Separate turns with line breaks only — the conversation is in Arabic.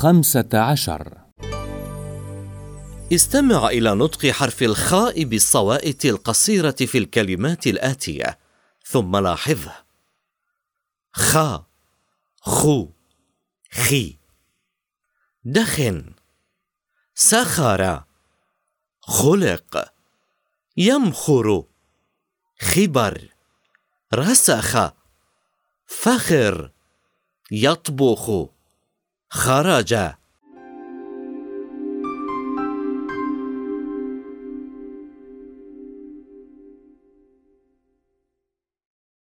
خمسة عشر.
استمع إلى نطق حرف الخاء بالصوائت القصيرة في الكلمات الآتية ثم لاحظه خا خو خي دخن. سخر. خلق. يمخر. خبر. رسخ. فخر. يطبخ. خرج